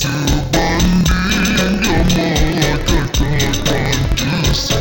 Mr. Bundy, you're more like a